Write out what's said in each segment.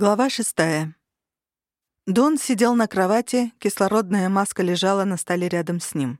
Глава шестая. Дон сидел на кровати, кислородная маска лежала на столе рядом с ним.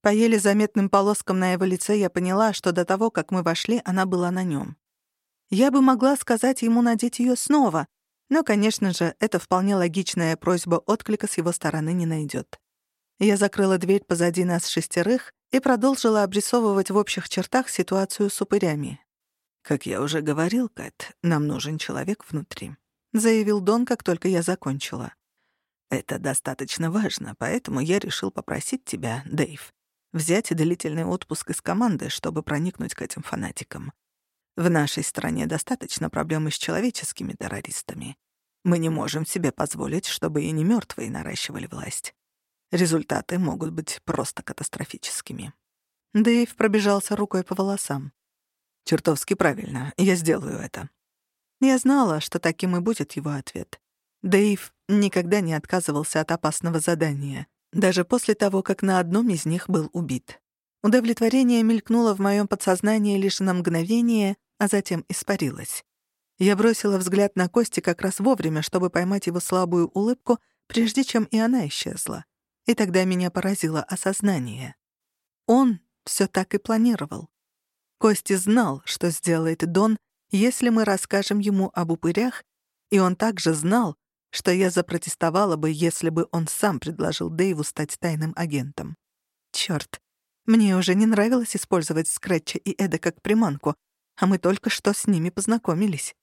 По еле заметным полоскам на его лице я поняла, что до того, как мы вошли, она была на нем. Я бы могла сказать ему надеть ее снова, но, конечно же, это вполне логичная просьба отклика с его стороны не найдет. Я закрыла дверь позади нас шестерых и продолжила обрисовывать в общих чертах ситуацию с упырями. «Как я уже говорил, Кэт, нам нужен человек внутри», — заявил Дон, как только я закончила. «Это достаточно важно, поэтому я решил попросить тебя, Дэйв, взять длительный отпуск из команды, чтобы проникнуть к этим фанатикам. В нашей стране достаточно проблем с человеческими террористами. Мы не можем себе позволить, чтобы и не мертвые наращивали власть. Результаты могут быть просто катастрофическими». Дэйв пробежался рукой по волосам. «Чертовски правильно, я сделаю это. Я знала, что таким и будет его ответ. Дэйв никогда не отказывался от опасного задания, даже после того, как на одном из них был убит. Удовлетворение мелькнуло в моем подсознании лишь на мгновение, а затем испарилось. Я бросила взгляд на Кости как раз вовремя, чтобы поймать его слабую улыбку, прежде чем и она исчезла. И тогда меня поразило осознание. Он все так и планировал. Кости знал, что сделает Дон, если мы расскажем ему об упырях, и он также знал, что я запротестовала бы, если бы он сам предложил Дэйву стать тайным агентом. Чёрт, мне уже не нравилось использовать Скретча и Эда как приманку, а мы только что с ними познакомились.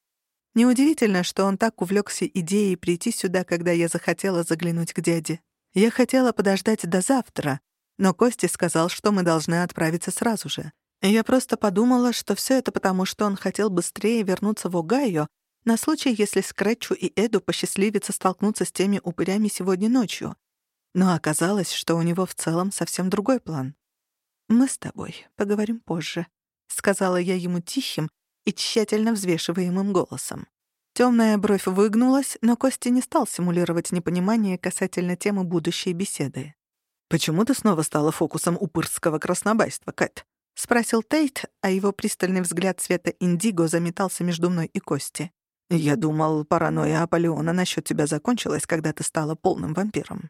Неудивительно, что он так увлекся идеей прийти сюда, когда я захотела заглянуть к дяде. Я хотела подождать до завтра, но Кости сказал, что мы должны отправиться сразу же. Я просто подумала, что все это потому, что он хотел быстрее вернуться в Огайо на случай, если Скретчу и Эду посчастливится столкнуться с теми упырями сегодня ночью. Но оказалось, что у него в целом совсем другой план. «Мы с тобой поговорим позже», — сказала я ему тихим и тщательно взвешиваемым голосом. Темная бровь выгнулась, но Костя не стал симулировать непонимание касательно темы будущей беседы. «Почему ты снова стала фокусом упырского краснобайства, Кэт?» — спросил Тейт, а его пристальный взгляд цвета индиго заметался между мной и Кости. «Я думал, паранойя Аполеона насчет тебя закончилась, когда ты стала полным вампиром».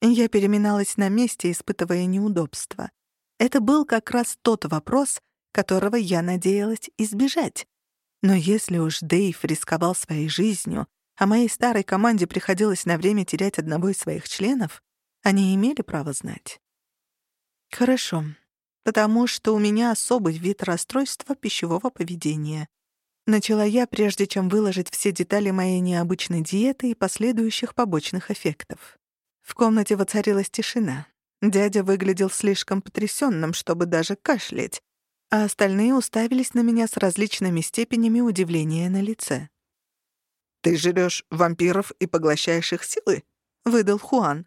Я переминалась на месте, испытывая неудобство. Это был как раз тот вопрос, которого я надеялась избежать. Но если уж Дейв рисковал своей жизнью, а моей старой команде приходилось на время терять одного из своих членов, они имели право знать. «Хорошо», потому что у меня особый вид расстройства пищевого поведения. Начала я, прежде чем выложить все детали моей необычной диеты и последующих побочных эффектов. В комнате воцарилась тишина. Дядя выглядел слишком потрясённым, чтобы даже кашлять, а остальные уставились на меня с различными степенями удивления на лице. «Ты жрёшь вампиров и поглощаешь их силы?» — выдал Хуан.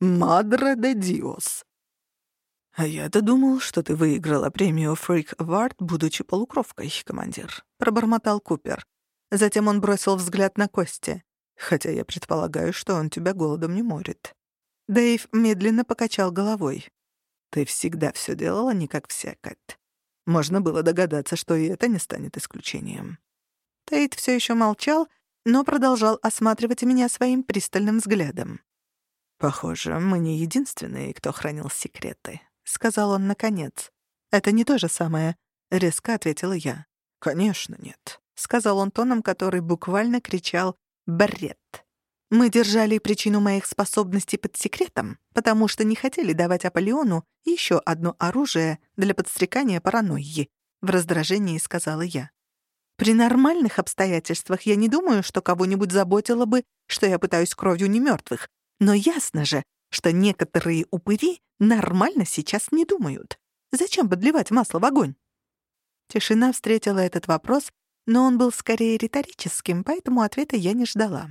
«Мадре де Диос!» «А я-то думал, что ты выиграла премию Freak Award, будучи полукровкой, командир», — пробормотал Купер. Затем он бросил взгляд на Кости. «Хотя я предполагаю, что он тебя голодом не морит». Дэйв медленно покачал головой. «Ты всегда все делала не как все, Кэт. Можно было догадаться, что и это не станет исключением». Тейт все еще молчал, но продолжал осматривать меня своим пристальным взглядом. «Похоже, мы не единственные, кто хранил секреты», — сказал он наконец. «Это не то же самое», — резко ответила я. «Конечно нет», — сказал он тоном, который буквально кричал «бред». Мы держали причину моих способностей под секретом, потому что не хотели давать Аполеону еще одно оружие для подстрекания паранойи, в раздражении сказала я. При нормальных обстоятельствах я не думаю, что кого-нибудь заботило бы, что я пытаюсь кровью немертвых. Но ясно же, что некоторые упыри нормально сейчас не думают. Зачем подливать масло в огонь? Тишина встретила этот вопрос, но он был скорее риторическим, поэтому ответа я не ждала.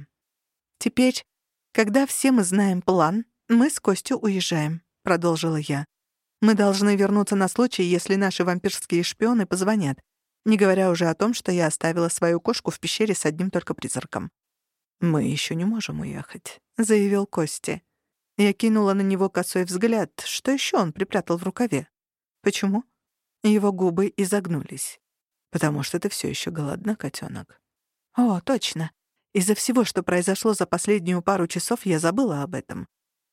«Теперь, когда все мы знаем план, мы с Костю уезжаем», — продолжила я. «Мы должны вернуться на случай, если наши вампирские шпионы позвонят, не говоря уже о том, что я оставила свою кошку в пещере с одним только призраком». «Мы еще не можем уехать», — заявил Костя. Я кинула на него косой взгляд. Что еще он припрятал в рукаве? Почему? Его губы изогнулись. Потому что ты все еще голодна, котенок. О, точно. Из-за всего, что произошло за последнюю пару часов, я забыла об этом.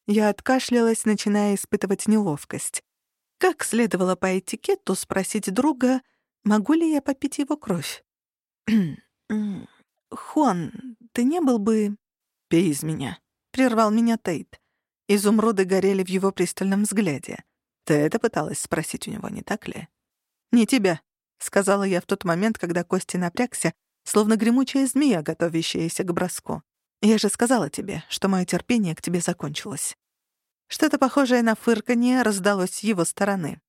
Я откашлялась, начиная испытывать неловкость. Как следовало по этикету спросить друга, могу ли я попить его кровь? «Хуан, ты не был бы...» «Пей из меня», — прервал меня Тейт. Изумруды горели в его пристальном взгляде. «Ты это пыталась спросить у него, не так ли?» «Не тебя», — сказала я в тот момент, когда Кости напрягся, словно гремучая змея, готовящаяся к броску. «Я же сказала тебе, что мое терпение к тебе закончилось». Что-то похожее на фырканье раздалось с его стороны.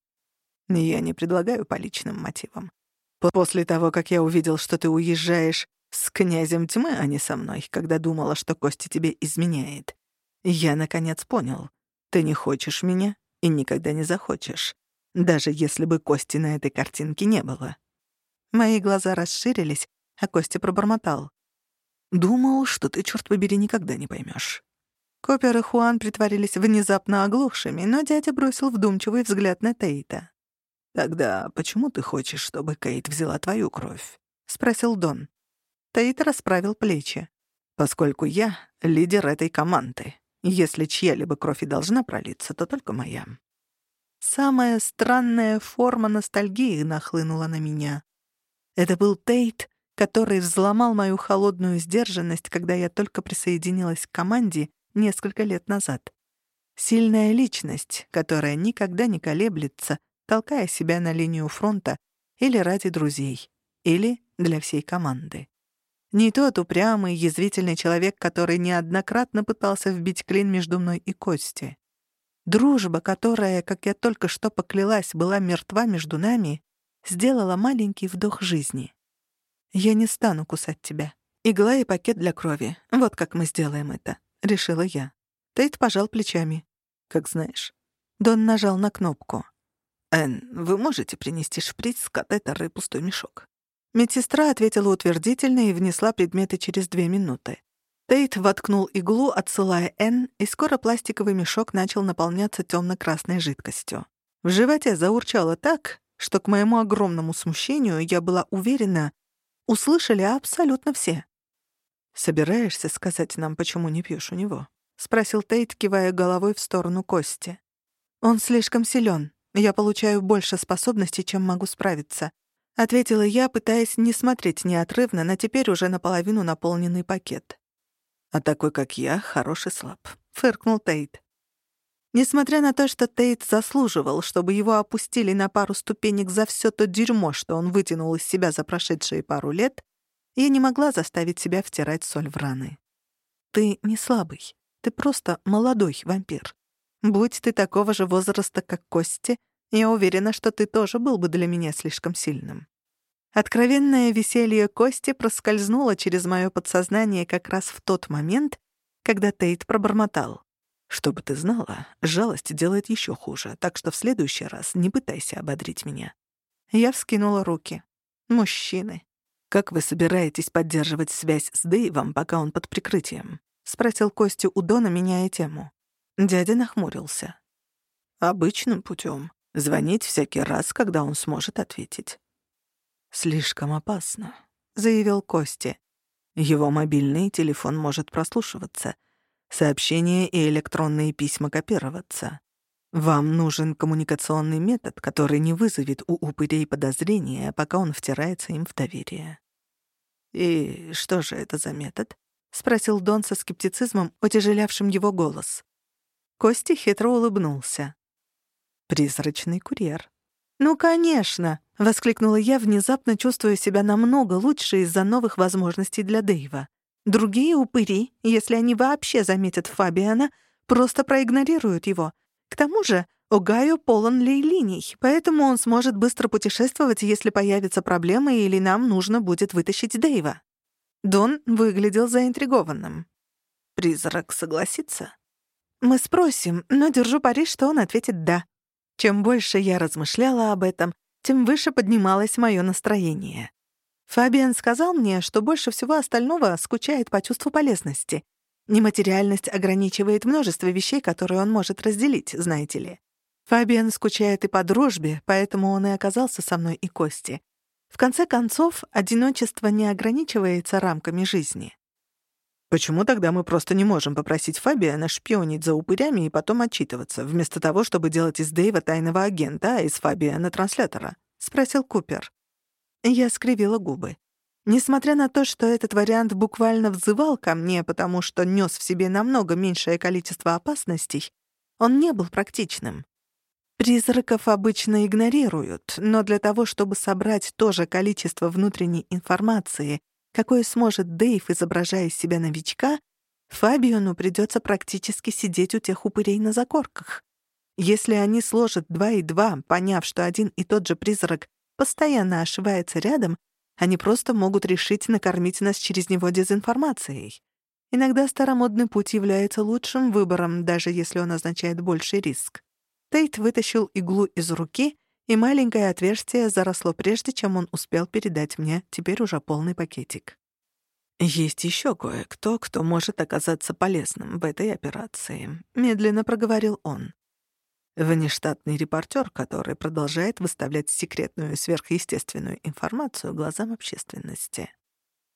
«Я не предлагаю по личным мотивам. После того, как я увидел, что ты уезжаешь с князем тьмы, а не со мной, когда думала, что Костя тебе изменяет, я, наконец, понял. Ты не хочешь меня и никогда не захочешь, даже если бы Кости на этой картинке не было». Мои глаза расширились, а Костя пробормотал. «Думал, что ты, черт побери, никогда не поймешь. Копер и Хуан притворились внезапно оглохшими, но дядя бросил вдумчивый взгляд на Тейта. «Тогда почему ты хочешь, чтобы Кейт взяла твою кровь?» — спросил Дон. Тейт расправил плечи. «Поскольку я — лидер этой команды. Если чья-либо кровь и должна пролиться, то только моя». Самая странная форма ностальгии нахлынула на меня. Это был Тейт, который взломал мою холодную сдержанность, когда я только присоединилась к команде несколько лет назад. Сильная личность, которая никогда не колеблется, толкая себя на линию фронта или ради друзей, или для всей команды. Не тот упрямый, язвительный человек, который неоднократно пытался вбить клин между мной и Костей. Дружба, которая, как я только что поклялась, была мертва между нами, сделала маленький вдох жизни. «Я не стану кусать тебя. Игла и пакет для крови. Вот как мы сделаем это», — решила я. Тейт пожал плечами. «Как знаешь». Дон нажал на кнопку. «Энн, вы можете принести шприц, катетер и пустой мешок?» Медсестра ответила утвердительно и внесла предметы через две минуты. Тейт воткнул иглу, отсылая Энн, и скоро пластиковый мешок начал наполняться темно-красной жидкостью. В животе заурчало так, что к моему огромному смущению я была уверена, услышали абсолютно все. «Собираешься сказать нам, почему не пьешь у него?» — спросил Тейт, кивая головой в сторону Кости. «Он слишком силен. Я получаю больше способностей, чем могу справиться. — ответила я, пытаясь не смотреть неотрывно на теперь уже наполовину наполненный пакет. «А такой, как я, хороший слаб», — фыркнул Тейт. Несмотря на то, что Тейт заслуживал, чтобы его опустили на пару ступенек за все то дерьмо, что он вытянул из себя за прошедшие пару лет, я не могла заставить себя втирать соль в раны. «Ты не слабый. Ты просто молодой вампир. Будь ты такого же возраста, как Кости, я уверена, что ты тоже был бы для меня слишком сильным. Откровенное веселье Кости проскользнуло через мое подсознание как раз в тот момент, когда Тейт пробормотал. «Чтобы ты знала, жалость делает еще хуже, так что в следующий раз не пытайся ободрить меня». Я вскинула руки. «Мужчины». «Как вы собираетесь поддерживать связь с Дэйвом, пока он под прикрытием?» — спросил Костю у Дона, меняя тему. Дядя нахмурился. «Обычным путем. Звонить всякий раз, когда он сможет ответить. «Слишком опасно», — заявил Кости. «Его мобильный телефон может прослушиваться, сообщения и электронные письма копироваться. Вам нужен коммуникационный метод, который не вызовет у упырей подозрения, пока он втирается им в доверие». «И что же это за метод?» — спросил Дон со скептицизмом, утяжелявшим его голос. Кости хитро улыбнулся. Призрачный курьер. «Ну, конечно!» — воскликнула я, внезапно чувствуя себя намного лучше из-за новых возможностей для Дэйва. Другие упыри, если они вообще заметят Фабиана, просто проигнорируют его. К тому же Огайо полон лей-линий, поэтому он сможет быстро путешествовать, если появится проблема или нам нужно будет вытащить Дэйва. Дон выглядел заинтригованным. «Призрак согласится?» «Мы спросим, но держу пари, что он ответит «да». Чем больше я размышляла об этом, тем выше поднималось мое настроение. Фабиан сказал мне, что больше всего остального скучает по чувству полезности. Нематериальность ограничивает множество вещей, которые он может разделить, знаете ли. Фабиан скучает и по дружбе, поэтому он и оказался со мной и Кости. В конце концов, одиночество не ограничивается рамками жизни. Почему тогда мы просто не можем попросить Фабиана шпионить за упырями и потом отчитываться, вместо того, чтобы делать из Дэйва тайного агента, а из Фабиана транслятора?» — спросил Купер. Я скривила губы. Несмотря на то, что этот вариант буквально взывал ко мне, потому что нес в себе намного меньшее количество опасностей, он не был практичным. Призраков обычно игнорируют, но для того, чтобы собрать то же количество внутренней информации, какое сможет Дэйв, изображая из себя новичка, Фабиону придется практически сидеть у тех упырей на закорках. Если они сложат два и два, поняв, что один и тот же призрак постоянно ошивается рядом, они просто могут решить накормить нас через него дезинформацией. Иногда старомодный путь является лучшим выбором, даже если он означает больший риск. Тейт вытащил иглу из руки и маленькое отверстие заросло прежде, чем он успел передать мне теперь уже полный пакетик. «Есть еще кое-кто, кто может оказаться полезным в этой операции», — медленно проговорил он. Внештатный репортер, который продолжает выставлять секретную сверхъестественную информацию глазам общественности.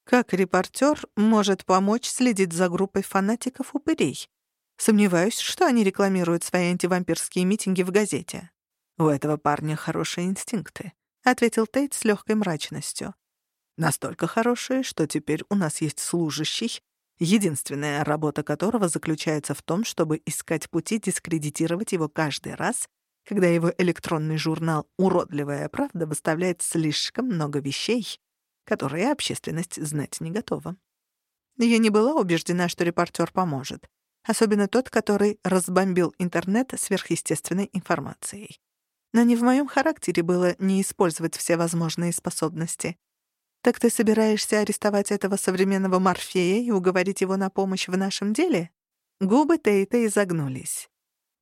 Как репортер может помочь следить за группой фанатиков-упырей? Сомневаюсь, что они рекламируют свои антивампирские митинги в газете. «У этого парня хорошие инстинкты», — ответил Тейт с легкой мрачностью. «Настолько хорошие, что теперь у нас есть служащий, единственная работа которого заключается в том, чтобы искать пути дискредитировать его каждый раз, когда его электронный журнал «Уродливая правда» выставляет слишком много вещей, которые общественность знать не готова. Я не была убеждена, что репортер поможет, особенно тот, который разбомбил интернет сверхъестественной информацией. Но не в моем характере было не использовать все возможные способности. Так ты собираешься арестовать этого современного Морфея и уговорить его на помощь в нашем деле? Губы Тейта изогнулись.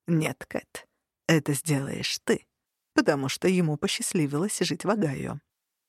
Нет, Кэт, это сделаешь ты, потому что ему посчастливилось жить в Огайо.